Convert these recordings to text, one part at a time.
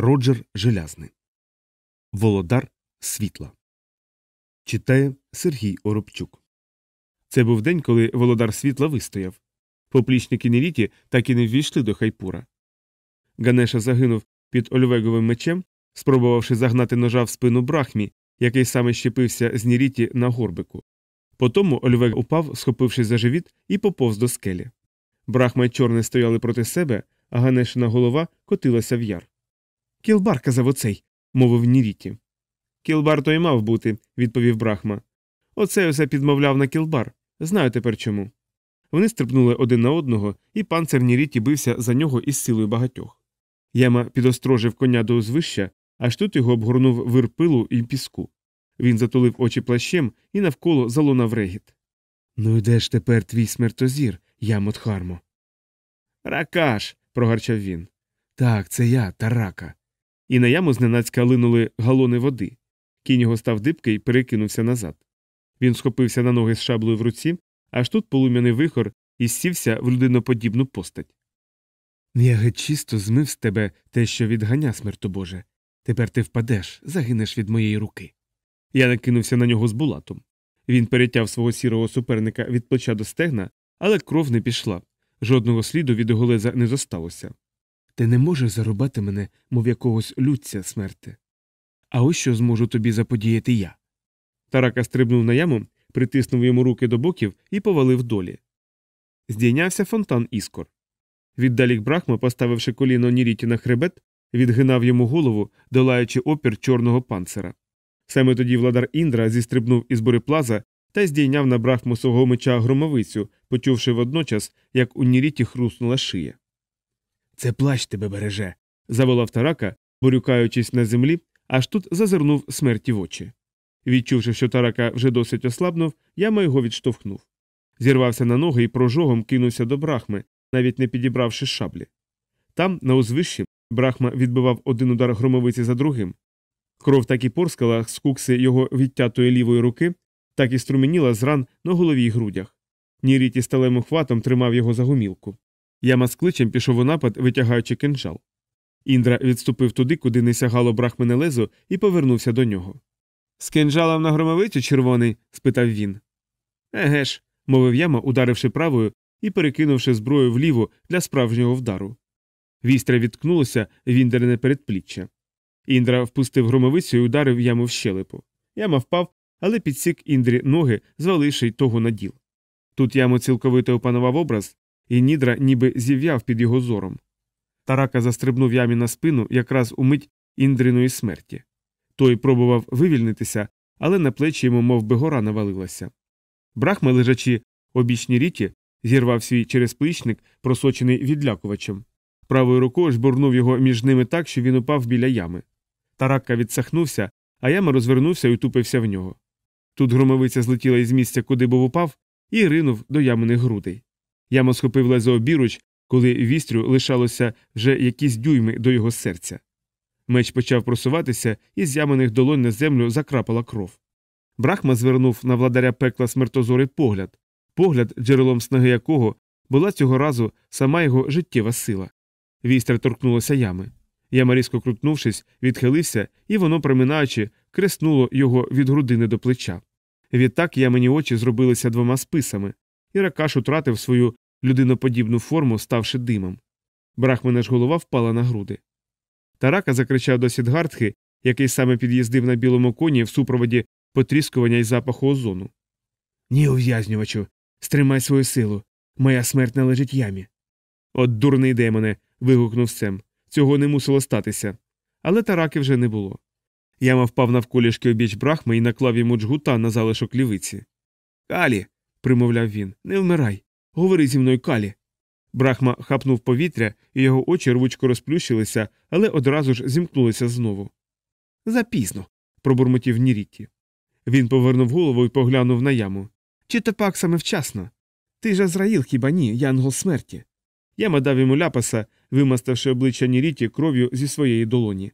Роджер Желязний. Володар Світла. Читає Сергій Оробчук. Це був день, коли Володар Світла вистояв. Поплічники Неріті так і не ввійшли до хайпура. Ганеша загинув під Ольвеговим мечем, спробувавши загнати ножа в спину брахмі, який саме щепився з Ніріті на горбику. Потому Ольвег упав, схопившись за живіт, і поповз до скелі. Брахма й чорне стояли проти себе, а Ганешина голова котилася в яр. Кілбар казав оцей, мовив Ніріті. Кілбар то й мав бути, відповів Брахма. Оцей усе підмовляв на кілбар. Знаю тепер чому. Вони стрибнули один на одного, і панцир Ніріті бився за нього із силою багатьох. Яма підострожив коня до узвища, аж тут його обгорнув вир пилу і піску. Він затулив очі плащем і навколо залунав регіт. Ну і де ж тепер твій смертозір, Ямот Хармо? Ракаш. прогарчав він. Так, це я, тарака. І на яму зненацька линули галони води. Кінь його став дибки і перекинувся назад. Він схопився на ноги з шаблею в руці, аж тут полум'яний вихор і сівся в людиноподібну постать. Я геть чисто змив з тебе те, що відганя, смертобоже. Тепер ти впадеш, загинеш від моєї руки. Я накинувся на нього з булатом. Він перетяв свого сірого суперника від плеча до стегна, але кров не пішла. Жодного сліду від його леза не зосталося. Ти не можеш зарубати мене, мов якогось людця смерти. А ось що зможу тобі заподіяти я. Тарака стрибнув на яму, притиснув йому руки до боків і повалив долі. Здійнявся фонтан іскор. Віддалік Брахма, поставивши коліно Ніріті на хребет, відгинав йому голову, долаючи опір чорного панцира. Саме тоді владар Індра зістрибнув із буреплаза та здійняв на брахму свого меча громовицю, почувши водночас, як у Ніріті хруснула шия. Це плащ тебе береже. заволав тарака, борюкаючись на землі, аж тут зазирнув смерті в очі. Відчувши, що тарака вже досить ослабнув, яма його відштовхнув. Зірвався на ноги і прожогом кинувся до брахми, навіть не підібравши шаблі. Там, на узвищі, брахма відбивав один удар громовиці за другим. Кров так і порскала з кукси його відтятої лівої руки, так і струменіла з ран на голові й грудях. Ніріті сталим ухватом тримав його за гумілку. Яма з кличем пішов у напад, витягаючи кинджал. Індра відступив туди, куди не сягало брахмене лезо, і повернувся до нього. З кинджалом на громовицю червоний? спитав він. Еге ж, мовив яма, ударивши правою і перекинувши зброю вліво для справжнього вдару. Вістря відткнулося в індерне передпліччя. Індра впустив громовицю і ударив яму в щелепу. Яма впав, але підсік індрі ноги, зваливши й того на діл. Тут яму цілковито опанував образ, і нідра ніби зів'яв під його зором. Тарака застрибнув ямі на спину якраз у мить індриної смерті. Той пробував вивільнитися, але на плечі йому мов би, гора навалилася. Брахма, лежачи обічній ріті, зірвав свій черезплічник, просочений відлякувачем. Правою рукою жбурнув його між ними так, що він упав біля ями. Тарака відсахнувся, а яма розвернувся і утупився в нього. Тут громовиця злетіла із місця, куди був упав, і ринув до яминих грудей. Яма схопив лезо обіруч, коли вістрю лишалося вже якісь дюйми до його серця. Меч почав просуватися, і з яманих долонь на землю закрапала кров. Брахма звернув на владаря пекла смертозорий погляд, погляд, джерелом снаги якого була цього разу сама його життєва сила. Вістря торкнулося ями. Яма різко крутнувшись, відхилився, і воно, проминаючи, креснуло його від грудини до плеча. Відтак ямені очі зробилися двома списами, і ракаш утратив свою людиноподібну форму, ставши димом. Брахмана ж голова впала на груди. Тарака закричав до Сідгартхи, який саме під'їздив на білому коні в супроводі потріскування й запаху озону. Ні, ув'язнювачу, стримай свою силу. Моя смерть належить ямі. От дурний демоне. вигукнув Сем. Цього не мусило статися. Але тараки вже не було. Яма впав навколішки обіч брахми і наклав йому джгута на залишок лівиці. Калі. Примовляв він, не вмирай. Говори зі мною калі. Брахма хапнув повітря, і його очі рвучко розплющилися, але одразу ж зімкнулися знову. Запізно. пробурмотів Нірітті. Він повернув голову і поглянув на яму. Чи то пак саме вчасно? Ти ж Азраїл, хіба ні, янгол смерті. Яма дав йому ляпаса, вимаставши обличчя Ніріті кров'ю зі своєї долоні.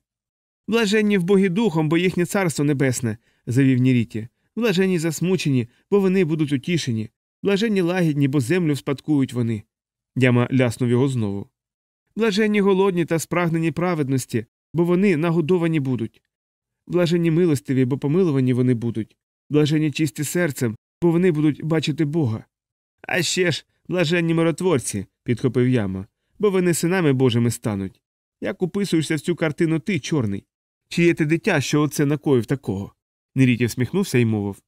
Блаженні в боги духом, бо їхнє царство небесне, завів Ніріті. Блаженні засмучені, бо вони будуть утішені. Блаженні лагідні, бо землю вспадкують вони. Яма ляснув його знову. Блаженні голодні та спрагнені праведності, бо вони нагодовані будуть. Блажені милостиві, бо помилувані вони будуть, блажені чисті серцем, бо вони будуть бачити Бога. А ще ж блаженні миротворці, підхопив яма, бо вони синами Божими стануть. Як уписуєшся в цю картину ти, чорний? Чи є ти дитя, що оце накоїв такого? Неріті всміхнувся і мовив.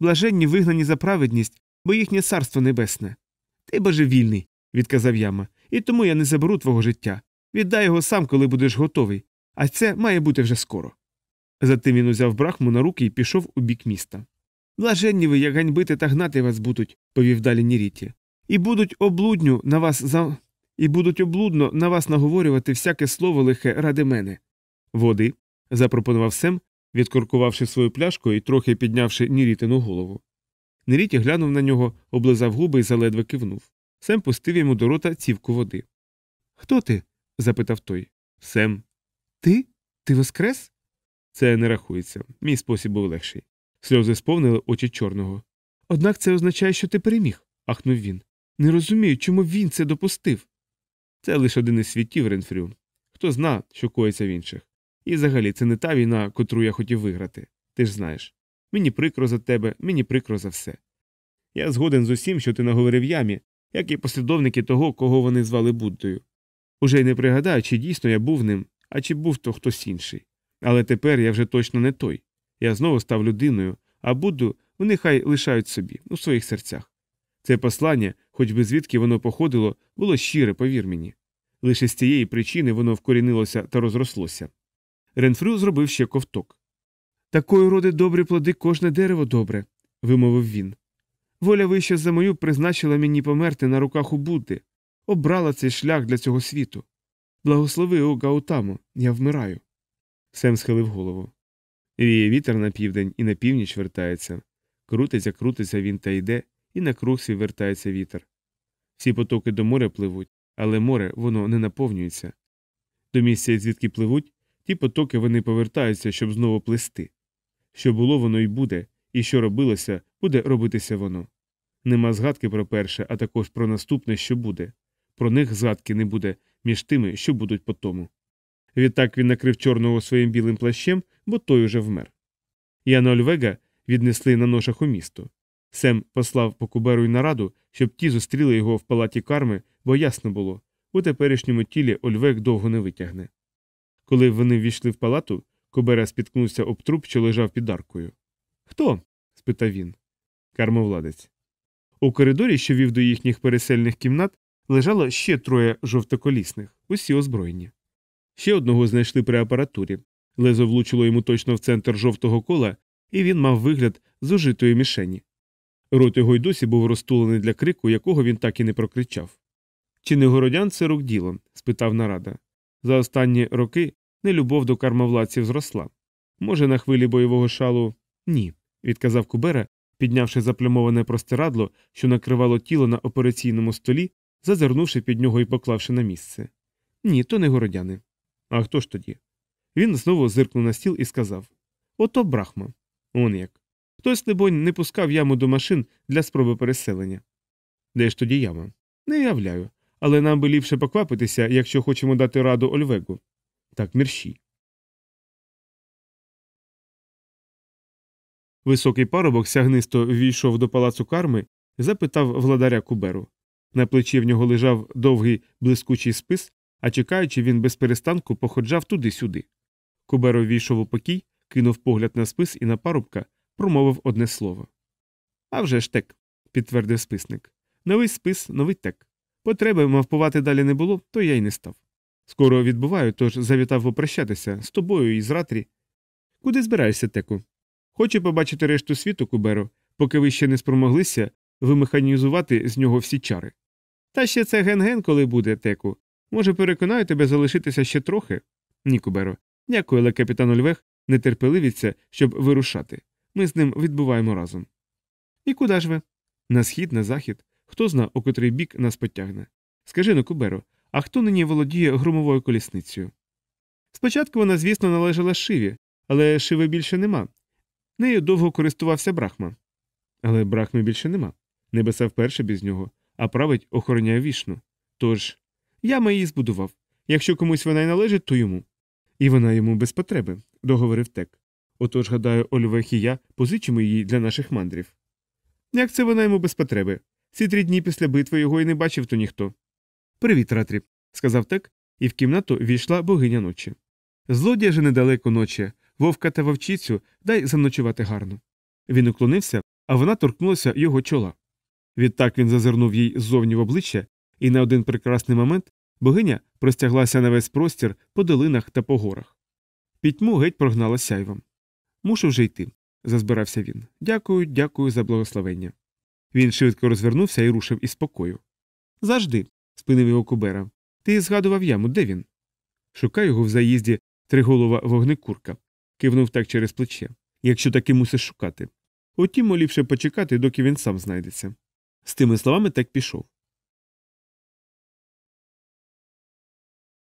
Блаженні вигнані за праведність, бо їхнє царство небесне. Ти божевільний, відказав яма, і тому я не заберу твого життя. Віддай його сам, коли будеш готовий, а це має бути вже скоро. Затим він узяв брахму на руки і пішов у бік міста. Блаженні ви, як ганьбити та гнати вас будуть, повів далі Ніріті, і будуть облудню на вас за. і будуть облудно на вас наговорювати всяке слово лихе ради мене. Води, запропонував Сем, відкоркувавши свою пляшку і трохи піднявши Нірітину голову. Неріті глянув на нього, облизав губи і заледве кивнув. Сем пустив йому до рота цівку води. Хто ти? запитав той. Сем. Ти? Ти воскрес? Це не рахується. Мій спосіб був легший. Сльози сповнили очі чорного. Однак це означає, що ти переміг, ахнув він. Не розумію, чому він це допустив. Це лише один із світів, Ренфрю. Хто зна, що коїться в інших. І взагалі це не та війна, котру я хотів виграти. Ти ж знаєш. Мені прикро за тебе, мені прикро за все. Я згоден з усім, що ти наговорив ямі, як і послідовники того, кого вони звали Буддою. Уже й не пригадаю, чи дійсно я був ним, а чи був то хтось інший. Але тепер я вже точно не той. Я знову став людиною, а Будду вони хай лишають собі, у своїх серцях. Це послання, хоч би звідки воно походило, було щире, повір мені. Лише з цієї причини воно вкорінилося та розрослося. Ренфрю зробив ще ковток. Такої роди добрі плоди кожне дерево добре, вимовив він. Воля вища за мою призначила мені померти на руках у Будди, обрала цей шлях для цього світу. Благослови, о Гаутамо, я вмираю. Сем схилив голову. Віє вітер на південь і на північ вертається. Крутиться, крутиться він та йде, і на круг свій вертається вітер. Всі потоки до моря пливуть, але море воно не наповнюється. До місця, звідки пливуть, ті потоки вони повертаються, щоб знову плисти. Що було, воно й буде, і що робилося, буде робитися воно. Нема згадки про перше, а також про наступне, що буде. Про них згадки не буде між тими, що будуть по тому. Відтак він накрив чорного своїм білим плащем, бо той уже вмер. Яна Ольвега віднесли на ношах у місто. Сем послав по куберу й нараду, щоб ті зустріли його в палаті карми, бо ясно було у теперішньому тілі Ольвег довго не витягне. Коли вони ввійшли в палату, Кубера спіткнувся об труп, що лежав під аркою. Хто? спитав він. Кармовладець. У коридорі, що вів до їхніх пересельних кімнат, лежало ще троє жовтоколісних, усі озброєні. Ще одного знайшли при апаратурі. Лезо влучило йому точно в центр жовтого кола, і він мав вигляд зужитої мішені. Рот його й досі був розтулений для крику, якого він так і не прокричав. Чи не городян це рук діло? спитав нарада. За останні роки нелюбов до кармовладців зросла. Може, на хвилі бойового шалу ні, відказав Кубера, піднявши заплямоване простирадло, що накривало тіло на операційному столі, зазирнувши під нього і поклавши на місце. Ні, то не городяни. А хто ж тоді? Він знову зиркнув на стіл і сказав Ото брахма. Он як. Хтось, либонь, не пускав яму до машин для спроби переселення. Де ж тоді яма? Не являю. Але нам би ліпше поквапитися, якщо хочемо дати раду Ольвегу. Так мерщій. Високий парубок сягнисто ввійшов до палацу карми запитав владаря Куберу. На плечі в нього лежав довгий блискучий спис, а чекаючи, він без перестанку походжав туди-сюди. Куберо ввійшов у покій, кинув погляд на спис і на парубка, промовив одне слово. «А вже ж тек, підтвердив списник. Новий спис, новий тек. Потреби мавпувати далі не було, то я й не став. Скоро відбуваю, тож завітав попрощатися з тобою і з ратрі. Куди збираєшся, теку? Хочу побачити решту світу, Куберо, поки ви ще не спромоглися вимеханізувати з нього всі чари. Та ще це ген-ген, коли буде, теку. Може, переконаю тебе залишитися ще трохи? Ні, Куберо. Дякую, але капітан Ольвех нетерпеливіться, щоб вирушати. Ми з ним відбуваємо разом. І куди ж ви? На схід, на захід. Хто зна, у котрий бік нас потягне. Скажи ну, Куберо, а хто нині володіє громовою колісницею? Спочатку вона, звісно, належала шиві, але шиви більше нема. Нею довго користувався брахма. Але брахми більше нема. Небеса вперше без нього, а править охороняє вішну. Тож я її збудував. Якщо комусь вона й належить, то йому. І вона йому без потреби, договорив тек. Отож, гадаю, Ольвех і я позичимо її для наших мандрів. Як це вона йому без потреби? Ці три дні після битви його і не бачив то ніхто. Привіт, Ратрі, сказав тек, і в кімнату війшла богиня ночі. Злодія же недалеко ночі, вовка та вовчицю дай заночувати гарно. Він уклонився, а вона торкнулася його чола. Відтак він зазирнув їй ззовні в обличчя, і на один прекрасний момент богиня простяглася на весь простір по долинах та по горах. Пітьму геть прогнала сяйвом. Мушу вже йти, зазбирався він. Дякую, дякую за благословення. Він швидко розвернувся і рушив із покою. Завжди, спинив його Кубера. Ти згадував яму, де він? Шукаю його в заїзді триголова вогнекурка, кивнув так через плече. Якщо таки мусиш шукати. Утім, ліпше почекати, доки він сам знайдеться. З тими словами так пішов.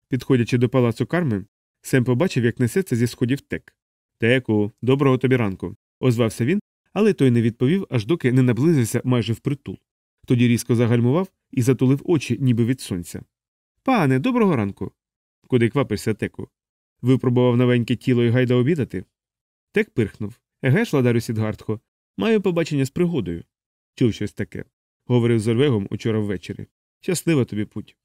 Підходячи до палацу карми, Сем побачив, як несеться зі сходів тек. Теку, доброго тобі ранку. озвався він, але той не відповів, аж доки не наблизився майже впритул. Тоді різко загальмував і затулив очі, ніби від сонця. Пане, доброго ранку. Куди квапишся, теку? Випробував новеньке тіло і гайда обідати. Тек пирхнув. Еге ж, ладарю Сідгартхо, маю побачення з пригодою. Чув щось таке. Говорив з Ольвегом учора ввечері. Щаслива тобі путь.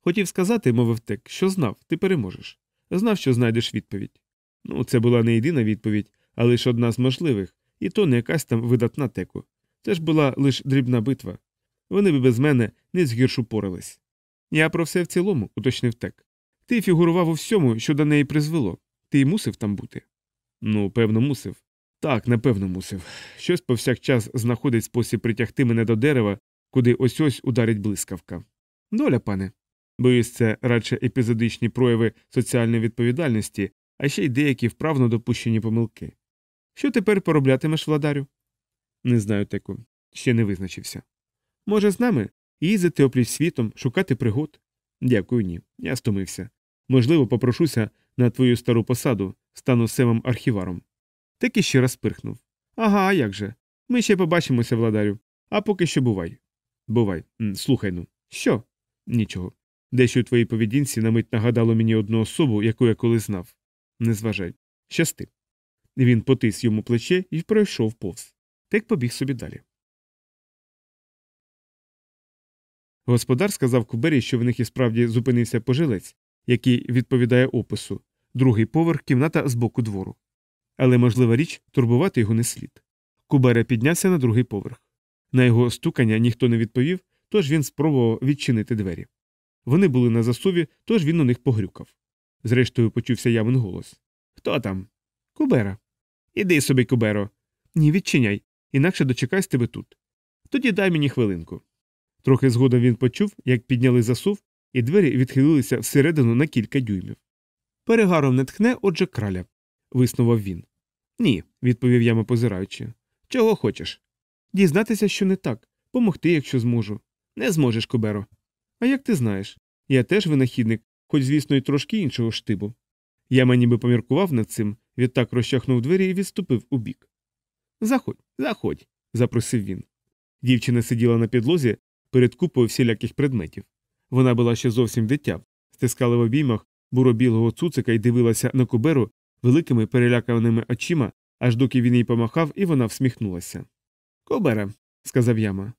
Хотів сказати, мовив тек, що знав, ти переможеш. Знав, що знайдеш відповідь. Ну, це була не єдина відповідь, а лише одна з можливих, і то не якась там видатна теку. Це ж була лише дрібна битва. Вони би без мене не згіршу порались. Я про все в цілому, уточнив тек. Ти фігурував у всьому, що до неї призвело. Ти й мусив там бути. Ну, певно, мусив. Так, напевно, мусив. Щось повсякчас знаходить спосіб притягти мене до дерева, куди ось ось ударить блискавка. Доля, пане. Боюсь, це радше епізодичні прояви соціальної відповідальності, а ще й деякі вправно допущені помилки. Що тепер пороблятимеш, владарю? Не знаю, теку. Ще не визначився. Може, з нами їздити опліч світом, шукати пригод? Дякую, ні. Я стомився. Можливо, попрошуся на твою стару посаду, стану семом архіваром. Так і ще раз пирхнув. Ага, а як же? Ми ще побачимося, владарю. А поки що бувай. Бувай. Слухай ну. Що? Нічого. Дещо у твоїй поведінці на мить нагадало мені одну особу, яку я колись знав. Не зважай. Щасти. Він потис йому плече і пройшов повз. Тек побіг собі далі. Господар сказав Кубері, що в них і справді зупинився пожилець, який відповідає опису, другий поверх кімната з боку двору. Але можлива річ турбувати його не слід. Кубера піднявся на другий поверх. На його стукання ніхто не відповів, тож він спробував відчинити двері. Вони були на засуві, тож він у них погрюкав. Зрештою, почувся явен голос Хто там? Кубера. Іди собі, Куберо. Ні, відчиняй, інакше дочекай тебе тут. Тоді дай мені хвилинку. Трохи згодом він почув, як підняли засув, і двері відхилилися всередину на кілька дюймів. Перегаром не тхне, отже, краля, виснував він. Ні, відповів яма позираючи. Чого хочеш? Дізнатися, що не так, помогти, якщо зможу. Не зможеш, Куберо. А як ти знаєш? Я теж винахідник, хоч, звісно, і трошки іншого штибу. Яма ніби поміркував над цим, відтак розчахнув двері і відступив у бік. Заходь, заходь, запросив він. Дівчина сиділа на підлозі перед купою всіляких предметів. Вона була ще зовсім дитя, стискала в обіймах буро-білого цуцика і дивилася на куберу великими переляканими очима, аж доки він їй помахав, і вона всміхнулася. Кубера, сказав яма.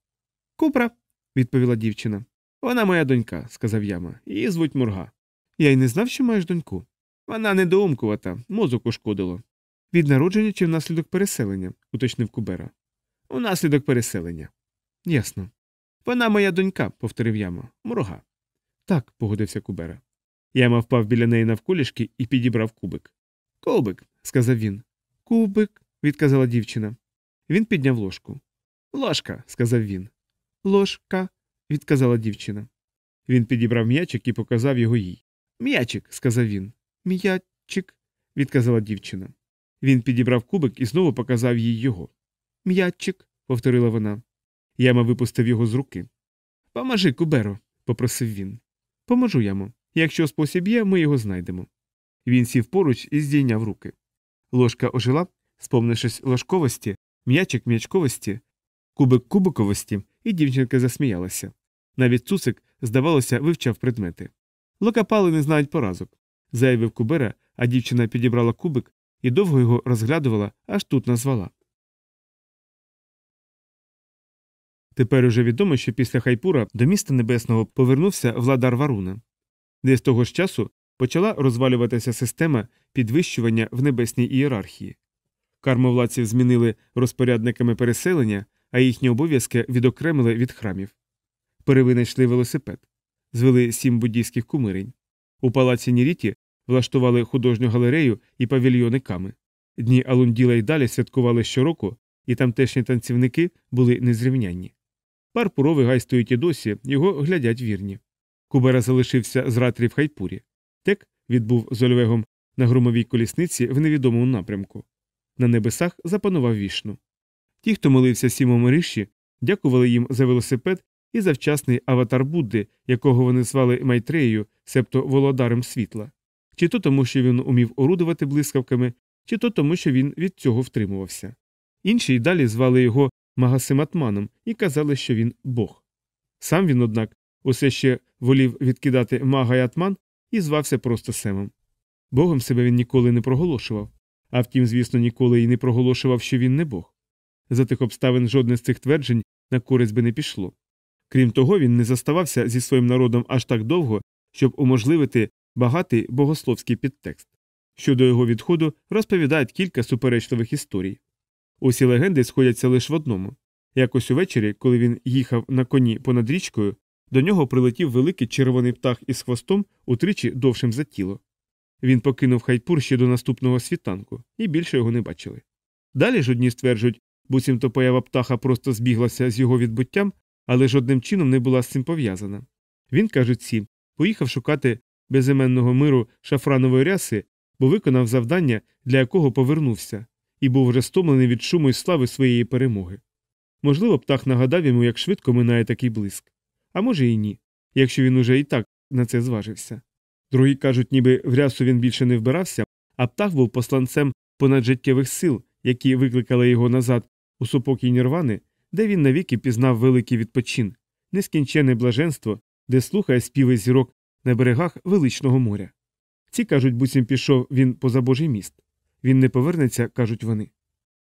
Купра, відповіла дівчина. Вона моя донька, сказав яма, її звуть Мурга. Я й не знав, що маєш доньку. Вона недоумкувата, мозок ушкодило. Від народження чи внаслідок переселення, уточнив Кубера. Унаслідок переселення. Ясно. Вона моя донька, повторив яма. Мурга. Так, погодився Кубера. Яма впав біля неї навколішки і підібрав кубик. Кубик, сказав він. Кубик, відказала дівчина. Він підняв ложку. Ложка, сказав він. Ложка, відказала дівчина. Він підібрав м'ячик і показав його їй. М'ячик, сказав він. М'ячик, відказала дівчина. Він підібрав кубик і знову показав їй його. М'ячик, повторила вона. Яма випустив його з руки. Поможи, Куберо, попросив він. Поможу ямо. Якщо спосіб є, ми його знайдемо. Він сів поруч і здійняв руки. Ложка ожила, сповнившись ложковості, м'ячик м'ячковості, кубик кубиковості, і дівчинка засміялася. Навіть цуцик, здавалося, вивчав предмети. Локапали не знають поразок, заявив Кубера, а дівчина підібрала кубик і довго його розглядувала, аж тут назвала. Тепер уже відомо, що після хайпура до міста небесного повернувся владар Варуна. Де з того ж часу почала розвалюватися система підвищування в небесній ієрархії. Кармовладців змінили розпорядниками переселення, а їхні обов'язки відокремили від храмів. Перевинайшли велосипед, звели сім буддійських кумирень. У палаці Ніріті влаштували художню галерею і павільйони ками. Дні Алунділа й далі святкували щороку, і тамтешні танцівники були незрівнянні. Парпуровий гай стоїть і досі, його глядять вірні. Кубера залишився з ратрі в хайпурі. Тек відбув з Ольвегом на громовій колісниці в невідомому напрямку. На небесах запанував вішну. Ті, хто молився сімому ріші, дякували їм за велосипед і за вчасний аватар Будди, якого вони звали Майтреєю, себто володарем світла, чи то тому, що він умів орудувати блискавками, чи то тому, що він від цього втримувався. Інші й далі звали його Магасиматманом і казали, що він Бог. Сам він, однак, усе ще волів відкидати мага й атман і звався просто Семом. Богом себе він ніколи не проголошував, а втім, звісно, ніколи й не проголошував, що він не Бог. За тих обставин жодне з цих тверджень на користь би не пішло. Крім того, він не заставався зі своїм народом аж так довго, щоб уможливити багатий богословський підтекст. Щодо його відходу розповідають кілька суперечливих історій. Усі легенди сходяться лише в одному. Якось увечері, коли він їхав на коні понад річкою, до нього прилетів великий червоний птах із хвостом утричі довшим за тіло. Він покинув хайпур ще до наступного світанку, і більше його не бачили. Далі ж одні стверджують, буцімто поява птаха просто збіглася з його відбуттям, але жодним чином не була з цим пов'язана. Він, кажуть ці, поїхав шукати безіменного миру шафранової ряси, бо виконав завдання, для якого повернувся, і був вже стомлений від шуму і слави своєї перемоги. Можливо, птах нагадав йому, як швидко минає такий блиск, а може і ні, якщо він уже і так на це зважився. Другі кажуть, ніби в рясу він більше не вбирався, а птах був посланцем понаджиттєвих сил, які викликали його назад у супокій нірвани, де він навіки пізнав великий відпочин, нескінченне блаженство, де слухає співи зірок на берегах величного моря. Ці кажуть, буцім пішов він поза Божий міст. Він не повернеться, кажуть вони.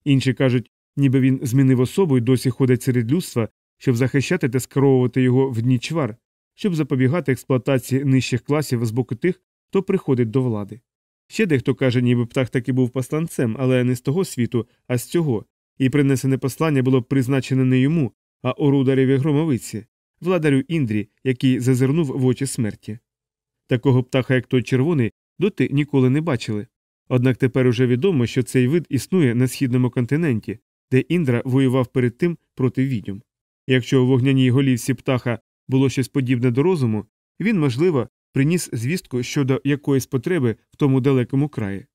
Інші кажуть, ніби він змінив особу і досі ходить серед людства, щоб захищати та скеровувати його в дні чвар, щоб запобігати експлуатації нижчих класів з боку тих, хто приходить до влади. Ще дехто каже, ніби птах таки був посланцем, але не з того світу, а з цього, і принесене послання було призначене не йому, а орудареві громовиці, владарю Індрі, який зазирнув в очі смерті. Такого птаха, як той червоний, доти ніколи не бачили. Однак тепер уже відомо, що цей вид існує на східному континенті, де Індра воював перед тим проти відьом. Якщо у вогняній голівці птаха було щось подібне до розуму, він, можливо, приніс звістку щодо якоїсь потреби в тому далекому краї.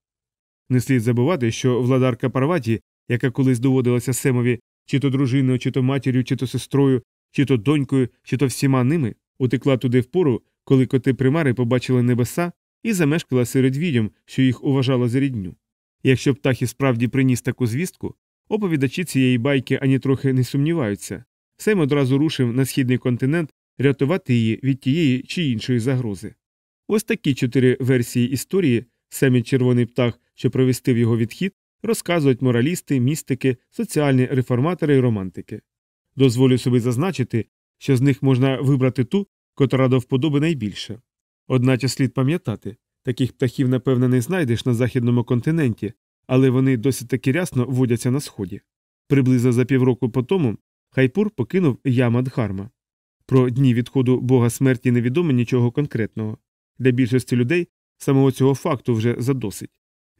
Не слід забувати, що владарка Парваті, яка колись доводилася Семові чи то дружиною, чи то матір'ю, чи то сестрою, чи то донькою, чи то всіма ними, утекла туди впору, коли коти примари побачили небеса і замешкала серед відьом, що їх уважала за рідню. Якщо птах і справді приніс таку звістку, оповідачі цієї байки ані трохи не сумніваються. Сем одразу рушив на східний континент рятувати її від тієї чи іншої загрози. Ось такі чотири версії історії, самі червоний птах, що провістив його відхід, розказують моралісти, містики, соціальні реформатори і романтики. Дозволю собі зазначити, що з них можна вибрати ту, котра до вподоби найбільше. Одначе слід пам'ятати таких птахів, напевне, не знайдеш на західному континенті, але вони досить таки рясно водяться на сході. Приблизно за півроку по тому Хайпур покинув Ямадхарма. Про дні відходу бога смерті невідомо нічого конкретного. Для більшості людей самого цього факту вже задосить.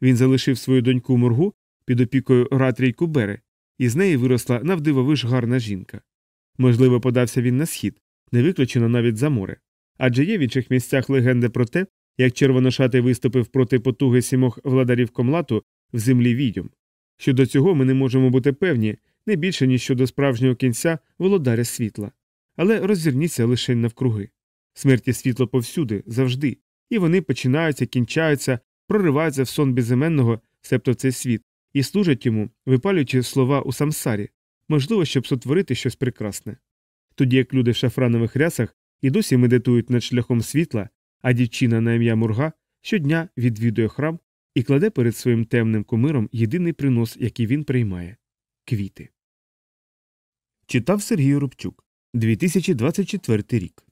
Він залишив свою доньку моргу під опікою Ратрій Кубери, і з неї виросла навдивовиж гарна жінка. Можливо, подався він на схід, не виключено навіть за море. Адже є в інших місцях легенди про те, як червоношатий виступив проти потуги сімох владарів комлату в землі відьом. Щодо цього ми не можемо бути певні не більше, ніж щодо справжнього кінця володаря світла. Але роззирніться лише навкруги. Смерті світло повсюди, завжди, і вони починаються, кінчаються, прориваються в сон безіменного, себто цей світ, і служать йому, випалюючи слова у самсарі, можливо, щоб сотворити щось прекрасне. Тоді як люди в шафранових рясах і досі медитують над шляхом світла, а дівчина на ім'я Мурга щодня відвідує храм і кладе перед своїм темним кумиром єдиний принос, який він приймає квіти. Читав Сергій Рубчук 2024 рік.